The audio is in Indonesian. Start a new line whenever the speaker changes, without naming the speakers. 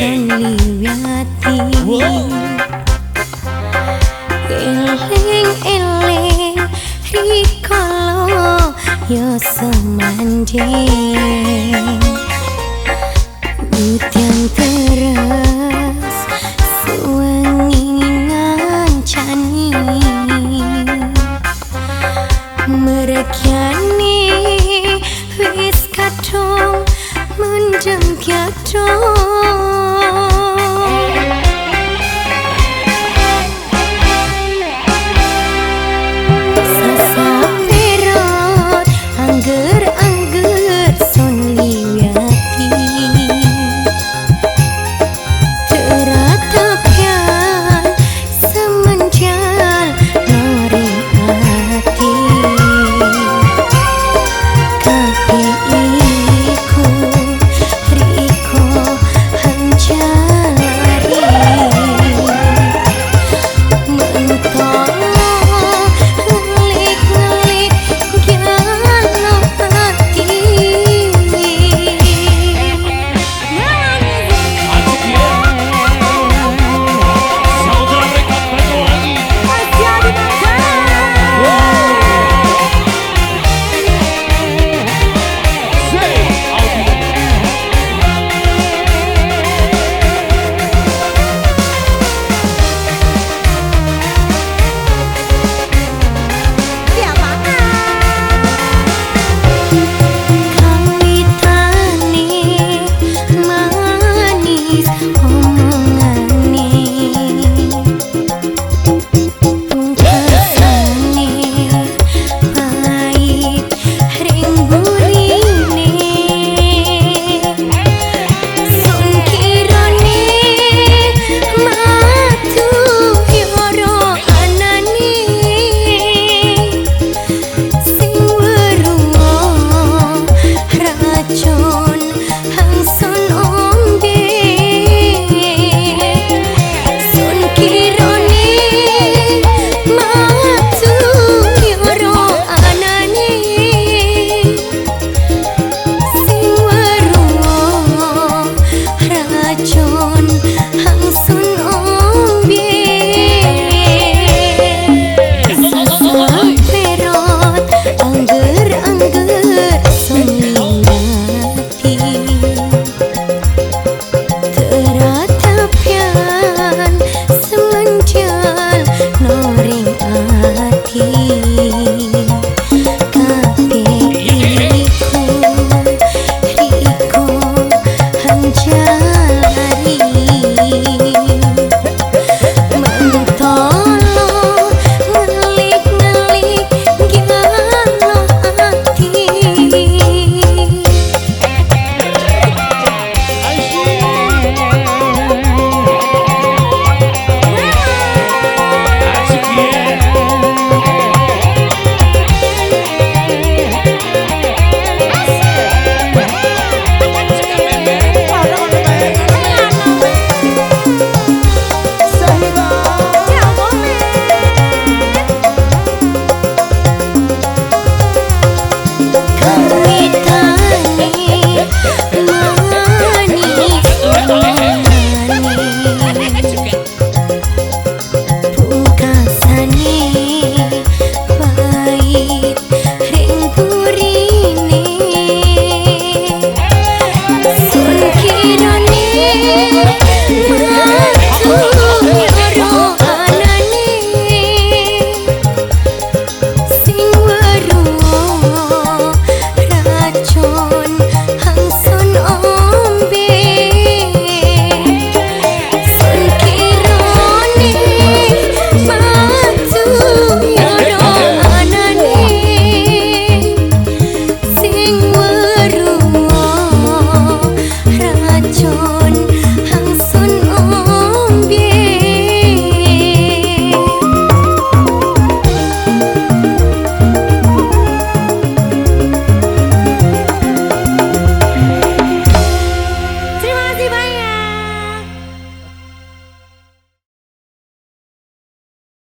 liwati Eling eling rikolo yo semanding Butiang terus suwengi ngancani Merekyani wis kadung mendem kyatong soon.